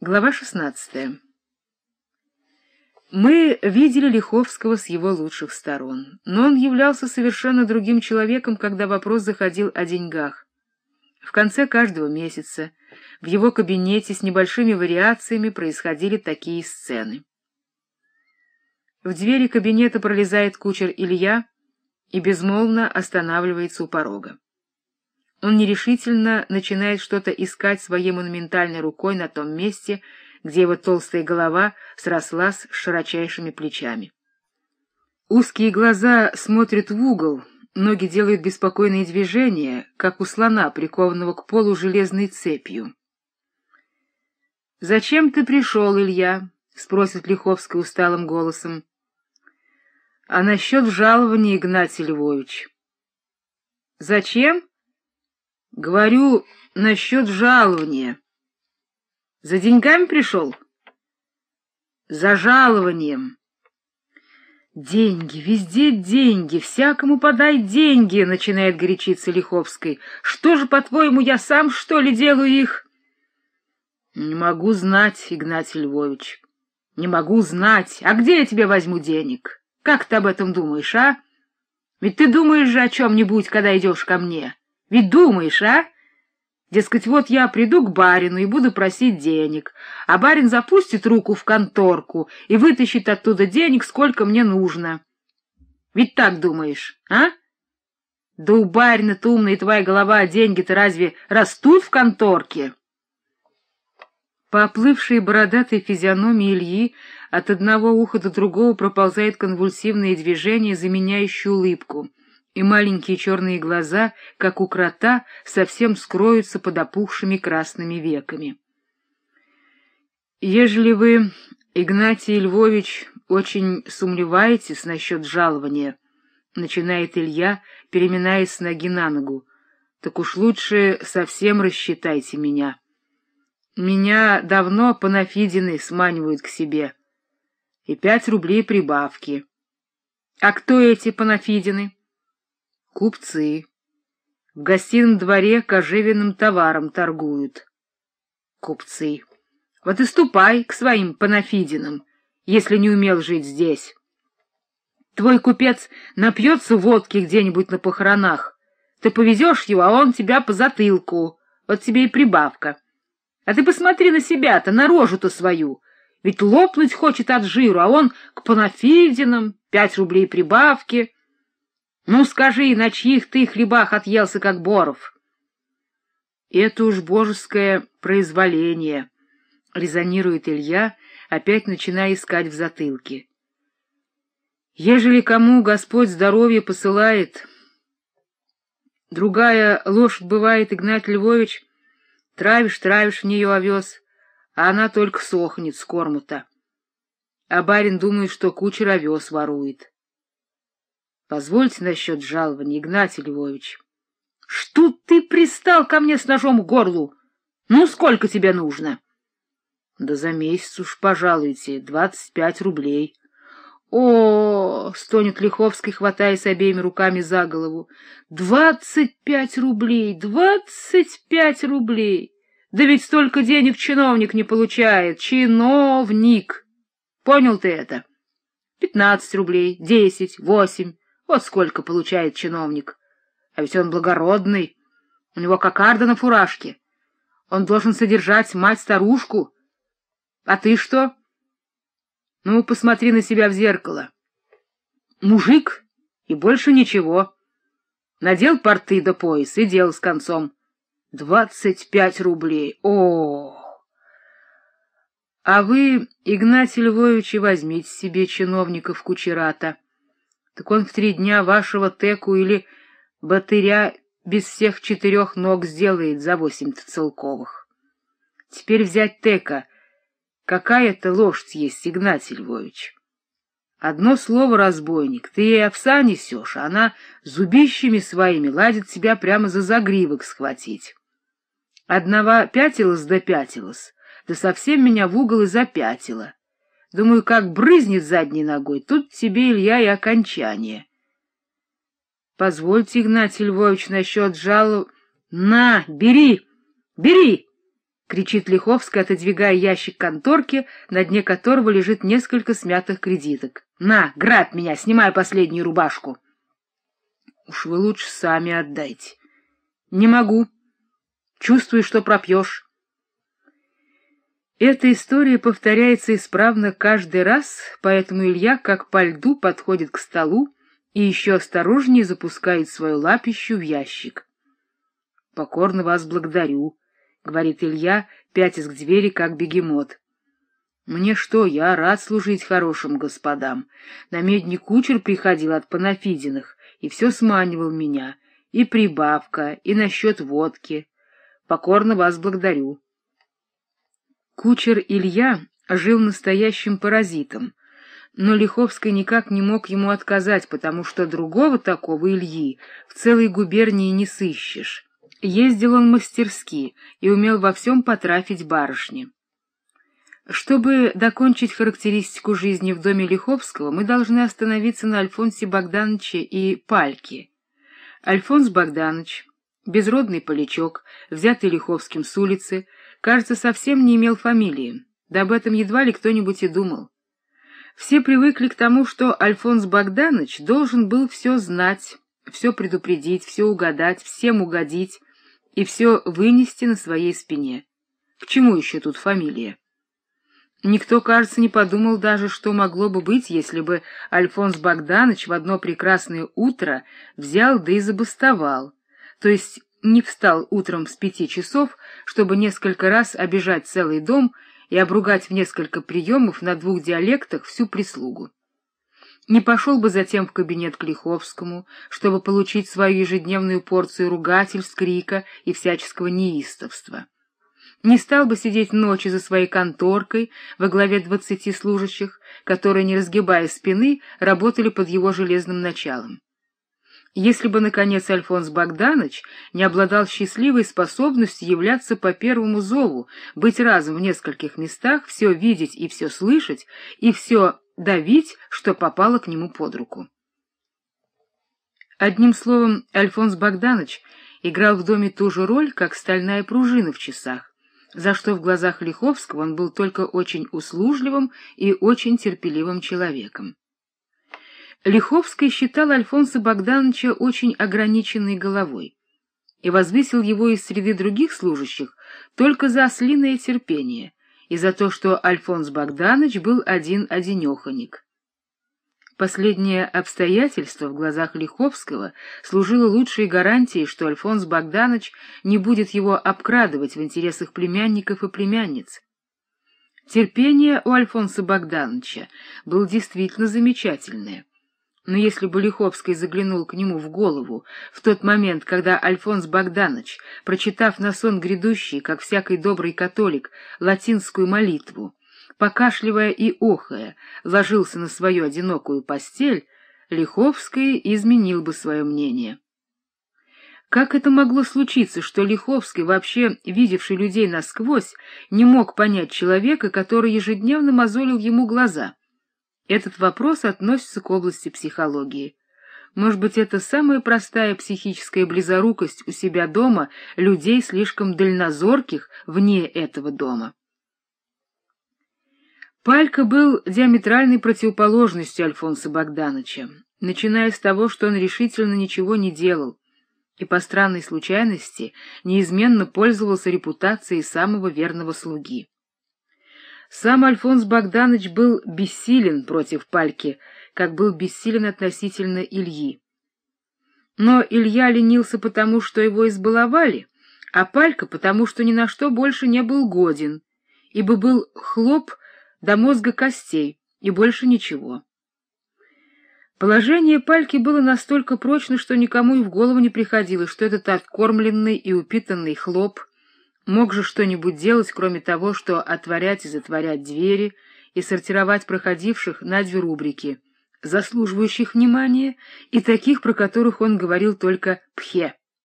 Глава 16. Мы видели Лиховского с его лучших сторон, но он являлся совершенно другим человеком, когда вопрос заходил о деньгах. В конце каждого месяца в его кабинете с небольшими вариациями происходили такие сцены. В двери кабинета пролезает кучер Илья и безмолвно останавливается у порога. Он нерешительно начинает что-то искать своей монументальной рукой на том месте, где его толстая голова срослась с широчайшими плечами. Узкие глаза смотрят в угол, ноги делают беспокойные движения, как у слона, прикованного к полу железной цепью. — Зачем ты пришел, Илья? — спросит Лиховская усталым голосом. — А насчет жалования, Игнатий Львович? — Зачем? Говорю насчет жалования. За деньгами пришел? За жалованием. Деньги, везде деньги, всякому подай деньги, начинает горячиться Лиховской. Что же, по-твоему, я сам, что ли, делаю их? Не могу знать, Игнатий Львович. Не могу знать. А где я тебе возьму денег? Как ты об этом думаешь, а? Ведь ты думаешь же о чем-нибудь, когда идешь ко мне. Ведь думаешь, а? Дескать, вот я приду к барину и буду просить денег, а барин запустит руку в конторку и вытащит оттуда денег, сколько мне нужно. Ведь так думаешь, а? Да у барина-то умная твоя голова, а деньги-то разве растут в конторке? По оплывшей бородатой физиономии Ильи от одного уха до другого проползает конвульсивное движение, заменяющее улыбку — и маленькие черные глаза, как у крота, совсем скроются под опухшими красными веками. Ежели вы, Игнатий Львович, очень сумлеваетесь насчет жалования, начинает Илья, переминаясь с ноги на ногу, так уж лучше совсем рассчитайте меня. Меня давно панафидины сманивают к себе. И пять рублей прибавки. А кто эти панафидины? Купцы. В гостином дворе кожевенным товаром торгуют. Купцы. Вот и ступай к своим панафидинам, если не умел жить здесь. Твой купец напьется водки где-нибудь на похоронах. Ты повезешь его, а он тебя по затылку. Вот тебе и прибавка. А ты посмотри на себя-то, на рожу-то свою. Ведь лопнуть хочет от жиру, а он к панафидинам, пять рублей прибавки — ну, скажи, на чьих ты хлебах отъелся, как Боров? Это уж божеское произволение, — резонирует Илья, опять начиная искать в затылке. Ежели кому Господь здоровье посылает... Другая лошадь бывает, Игнат Львович, травишь, травишь в нее овес, а она только сохнет с корму-то. А барин думает, что кучер овес ворует. Позвольте насчет жалования, Игнатий Львович. — Что ты пристал ко мне с ножом к горлу? Ну, сколько тебе нужно? — Да за месяц уж, пожалуйте, двадцать пять рублей. — О, — стонет Лиховский, хватаясь обеими руками за голову, — двадцать пять рублей, двадцать пять рублей! Да ведь столько денег чиновник не получает. Чиновник! Понял ты это? Пятнадцать рублей, десять, восемь. Вот сколько получает чиновник. А ведь он благородный. У него кокарда на фуражке. Он должен содержать мать-старушку. А ты что? Ну, посмотри на себя в зеркало. Мужик и больше ничего. Надел порты до пояса и дел с концом. Двадцать пять рублей. О! А вы, Игнатий Львович, возьмите себе чиновников кучерата так он в три дня вашего теку или батыря без всех четырех ног сделает за восемь целковых. Теперь взять тека. Какая это лошадь есть, Игнатий Львович? Одно слово, разбойник, ты ей овса несешь, а она зубищами своими ладит тебя прямо за загривок схватить. Одного пятилась да пятилась, да совсем меня в угол и запятила. Думаю, как брызнет задней ногой, тут тебе, Илья, и окончание. Позвольте, Игнатий Львович, насчет жалоб... На, бери, бери! кричит Лиховская, отодвигая ящик конторки, на дне которого лежит несколько смятых кредиток. «На, грабь меня, снимай последнюю рубашку!» «Уж вы лучше сами отдайте». «Не могу. Чувствую, что пропьешь». Эта история повторяется исправно каждый раз, поэтому Илья, как по льду, подходит к столу и еще осторожнее запускает свою лапищу в ящик. «Покорно вас благодарю», — говорит Илья, пятясь к двери, как бегемот. «Мне что, я рад служить хорошим господам. На медни кучер приходил от Панафидиных и все сманивал меня, и прибавка, и насчет водки. Покорно вас благодарю». Кучер Илья жил настоящим паразитом, но Лиховский никак не мог ему отказать, потому что другого такого Ильи в целой губернии не сыщешь. Ездил он мастерски и умел во всем потрафить барышни. Чтобы докончить характеристику жизни в доме Лиховского, мы должны остановиться на Альфонсе Богдановиче и Пальке. Альфонс Богданович, безродный полячок, взятый Лиховским с улицы, кажется, совсем не имел фамилии, да об этом едва ли кто-нибудь и думал. Все привыкли к тому, что Альфонс Богданович должен был все знать, все предупредить, все угадать, всем угодить и все вынести на своей спине. К чему еще тут фамилия? Никто, кажется, не подумал даже, что могло бы быть, если бы Альфонс Богданович в одно прекрасное утро взял да и забастовал, то есть не встал утром с пяти часов, чтобы несколько раз обижать целый дом и обругать в несколько приемов на двух диалектах всю прислугу. Не пошел бы затем в кабинет к Лиховскому, чтобы получить свою ежедневную порцию ругательств, крика и всяческого неистовства. Не стал бы сидеть ночи за своей конторкой во главе двадцати служащих, которые, не разгибая спины, работали под его железным началом. Если бы, наконец, Альфонс Богданович не обладал счастливой способностью являться по первому зову, быть разом в нескольких местах, все видеть и все слышать, и все давить, что попало к нему под руку. Одним словом, Альфонс Богданович играл в доме ту же роль, как стальная пружина в часах, за что в глазах Лиховского он был только очень услужливым и очень терпеливым человеком. Лиховский считал Альфонса Богдановича очень ограниченной головой и возвысил его из среды других служащих только за ослиное терпение и за то, что Альфонс Богданович был один-одинеханик. Последнее обстоятельство в глазах Лиховского служило лучшей гарантией, что Альфонс Богданович не будет его обкрадывать в интересах племянников и племянниц. Терпение у Альфонса Богдановича было действительно замечательное. Но если бы Лиховский заглянул к нему в голову в тот момент, когда Альфонс Богданович, прочитав на сон грядущий, как всякий добрый католик, латинскую молитву, покашливая и охая, ложился на свою одинокую постель, Лиховский изменил бы свое мнение. Как это могло случиться, что Лиховский, вообще видевший людей насквозь, не мог понять человека, который ежедневно мозолил ему глаза? Этот вопрос относится к области психологии. Может быть, это самая простая психическая близорукость у себя дома людей слишком дальнозорких вне этого дома. Палька был диаметральной противоположностью Альфонса Богдановича, начиная с того, что он решительно ничего не делал и по странной случайности неизменно пользовался репутацией самого верного слуги. Сам Альфонс Богданович был бессилен против Пальки, как был бессилен относительно Ильи. Но Илья ленился потому, что его избаловали, а Палька потому, что ни на что больше не был годен, ибо был хлоп до мозга костей и больше ничего. Положение Пальки было настолько прочно, что никому и в голову не приходило, что этот откормленный и упитанный хлоп Мог же что-нибудь делать, кроме того, что отворять и затворять двери и сортировать проходивших на две рубрики, заслуживающих внимания и таких, про которых он говорил только «пхе».